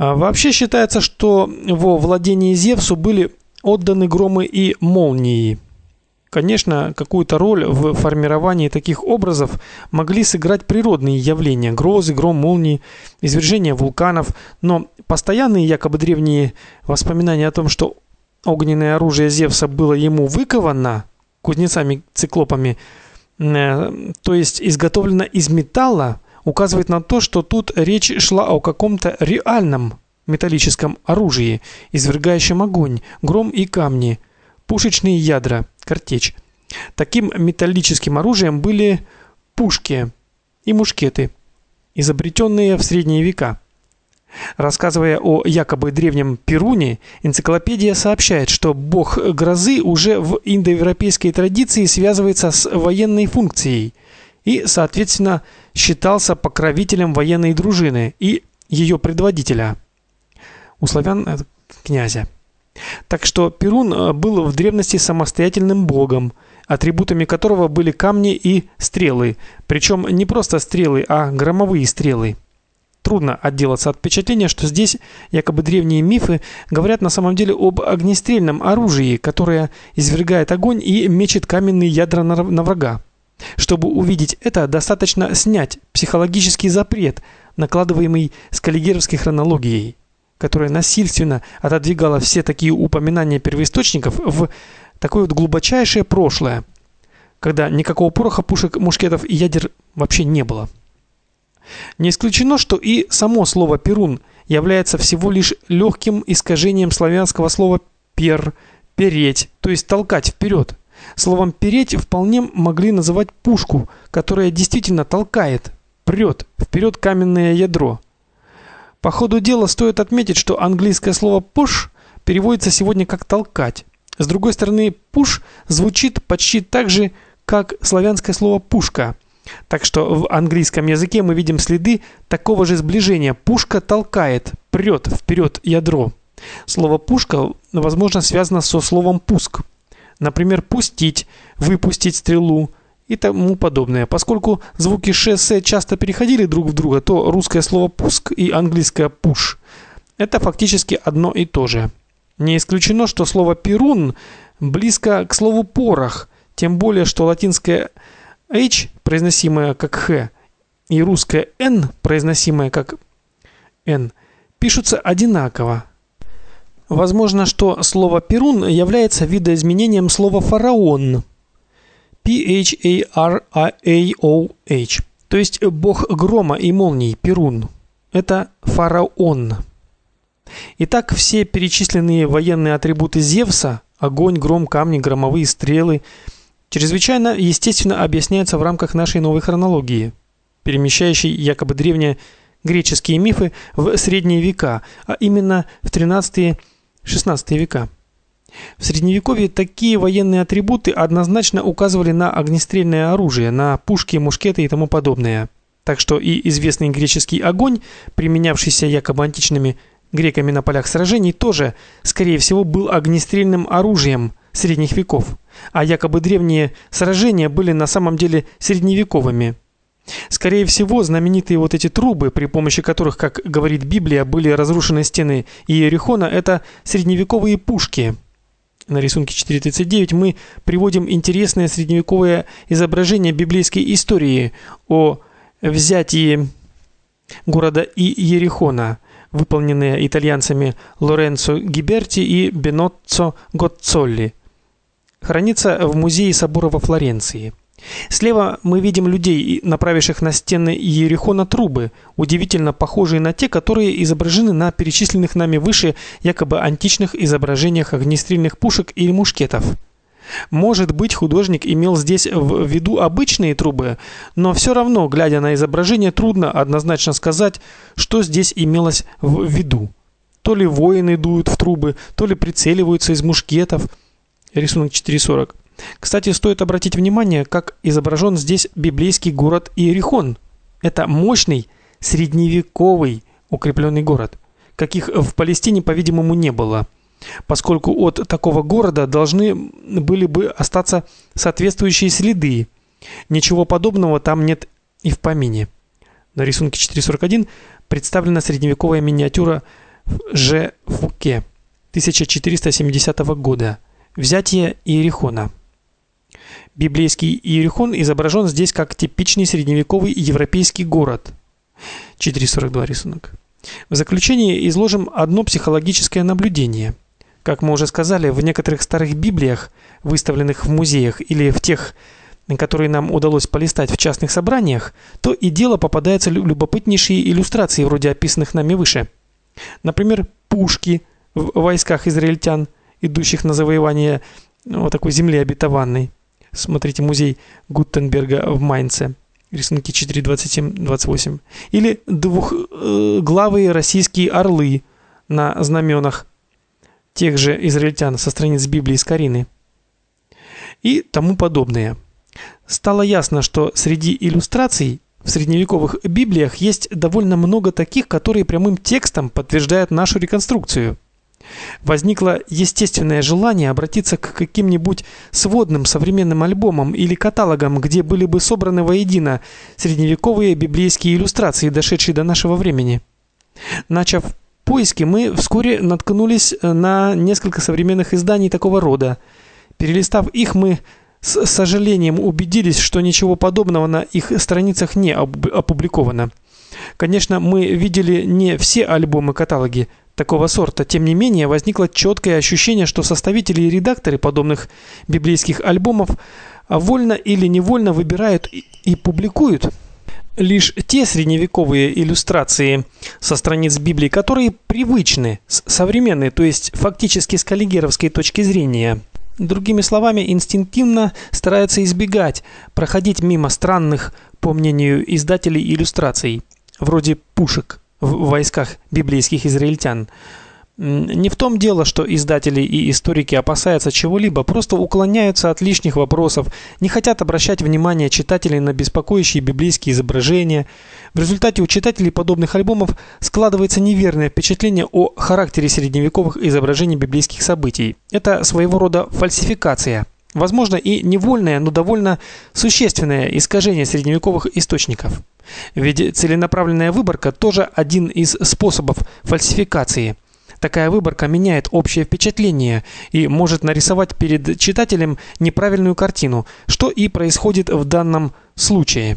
А вообще считается, что во владении Зевсу были отданы громы и молнии. Конечно, какую-то роль в формировании таких образов могли сыграть природные явления: грозы, гром, молнии, извержения вулканов, но постоянные якобы древние воспоминания о том, что огненное оружие Зевса было ему выковано кузнецами-циклопами, э, то есть изготовлено из металла, указывает на то, что тут речь шла о каком-то реальном металлическом оружии, извергающем огонь, гром и камни, пушечные ядра, картечь. Таким металлическим оружием были пушки и мушкеты, изобретенные в средние века. Рассказывая о якобы древнем Перуне, энциклопедия сообщает, что бог грозы уже в индоевропейской традиции связывается с военной функцией и, соответственно, считался покровителем военной дружины и ее предводителя. У славян э, князя. Так что Перун э, был в древности самостоятельным богом, атрибутами которого были камни и стрелы, причем не просто стрелы, а громовые стрелы. Трудно отделаться от впечатления, что здесь якобы древние мифы говорят на самом деле об огнестрельном оружии, которое извергает огонь и мечет каменные ядра на, на врага. Чтобы увидеть это, достаточно снять психологический запрет, накладываемый с каллигеровской хронологией которая насильственно отодвигала все такие упоминания первоисточников в такое вот глубочайшее прошлое, когда никакого пороха, пушек, мушкетов и ядер вообще не было. Не исключено, что и само слово перун является всего лишь легким искажением славянского слова пер, переть, то есть толкать вперед. Словом переть вполне могли называть пушку, которая действительно толкает, прет вперед каменное ядро. По ходу дела стоит отметить, что английское слово push переводится сегодня как толкать. С другой стороны, push звучит почти так же, как славянское слово пушка. Так что в английском языке мы видим следы такого же сближения. Пушка толкает, прет вперед ядро. Слово пушка, возможно, связано со словом пуск. Например, пустить, выпустить стрелу, и тому подобное. Поскольку звуки ш, с часто переходили друг в друга, то русское слово пуск и английское push это фактически одно и то же. Не исключено, что слово перун близко к слову порох, тем более что латинское h, произносимое как х, и русское n, произносимое как n, пишутся одинаково. Возможно, что слово перун является видоизменением слова фараон P-H-A-R-A-O-H, то есть бог грома и молний, Перун. Это фараон. Итак, все перечисленные военные атрибуты Зевса огонь, гром, камни, громовые стрелы чрезвычайно естественно объясняются в рамках нашей новой хронологии, перемещающей якобы древние греческие мифы в средние века, а именно в 13-16 века. В средневековье такие военные атрибуты однозначно указывали на огнестрельное оружие, на пушки, мушкеты и тому подобное. Так что и известный греческий огонь, применявшийся якобы античными греками на полях сражений, тоже, скорее всего, был огнестрельным оружием средних веков, а якобы древние сражения были на самом деле средневековыми. Скорее всего, знаменитые вот эти трубы, при помощи которых, как говорит Библия, были разрушены стены Иерихона, это средневековые пушки – на рисунке 4.39 мы приводим интересное средневековое изображение библейской истории о взятии города Иерихона, выполненное итальянцами Лоренцо Гиберти и Беноццо Гоццолли. Хранится в музее собора во Флоренции. Слева мы видим людей, направивших на стены Иерихона трубы, удивительно похожие на те, которые изображены на перечисленных нами выше якобы античных изображениях огнестрельных пушек или мушкетов. Может быть, художник имел здесь в виду обычные трубы, но все равно, глядя на изображение, трудно однозначно сказать, что здесь имелось в виду. То ли воины дуют в трубы, то ли прицеливаются из мушкетов. Рисунок 440. Кстати, стоит обратить внимание, как изображен здесь библейский город Иерихон. Это мощный средневековый укрепленный город, каких в Палестине, по-видимому, не было. Поскольку от такого города должны были бы остаться соответствующие следы. Ничего подобного там нет и в помине. На рисунке 441 представлена средневековая миниатюра Ж. Фуке 1470 года. Взятие Иерихона. Библейский Иерихон изображен здесь как типичный средневековый европейский город. 442 рисунок. В заключение изложим одно психологическое наблюдение. Как мы уже сказали, в некоторых старых Библиях, выставленных в музеях или в тех, которые нам удалось полистать в частных собраниях, то и дело попадаются любопытнейшие иллюстрации, вроде описанных нами выше. Например, пушки в войсках израильтян, идущих на завоевание ну, вот такой земли обетованной. Смотрите музей Гутенберга в Майнце. Рисунки 4.27-28. Или двухглавые российские орлы на знаменах тех же израильтян со страниц Библии из Карины. И тому подобное. Стало ясно, что среди иллюстраций в средневековых Библиях есть довольно много таких, которые прямым текстом подтверждают нашу реконструкцию – Возникло естественное желание обратиться к каким-нибудь сводным современным альбомам или каталогам, где были бы собраны воедино средневековые библейские иллюстрации, дошедшие до нашего времени. Начав поиски, мы вскоре наткнулись на несколько современных изданий такого рода. Перелистав их, мы с сожалением убедились, что ничего подобного на их страницах не опубликовано. Конечно, мы видели не все альбомы-каталоги, такого сорта. Тем не менее, возникло четкое ощущение, что составители и редакторы подобных библейских альбомов вольно или невольно выбирают и публикуют лишь те средневековые иллюстрации со страниц Библии, которые привычны, современные, то есть фактически с каллигеровской точки зрения. Другими словами, инстинктивно стараются избегать проходить мимо странных, по мнению издателей, иллюстраций, вроде пушек в войсках библейских израильтян. Не в том дело, что издатели и историки опасаются чего-либо, просто уклоняются от лишних вопросов, не хотят обращать внимание читателей на беспокоящие библейские изображения. В результате у читателей подобных альбомов складывается неверное впечатление о характере средневековых изображений библейских событий. Это своего рода фальсификация. Возможно, и невольное, но довольно существенное искажение средневековых источников. Ведь целенаправленная выборка тоже один из способов фальсификации. Такая выборка меняет общее впечатление и может нарисовать перед читателем неправильную картину, что и происходит в данном случае.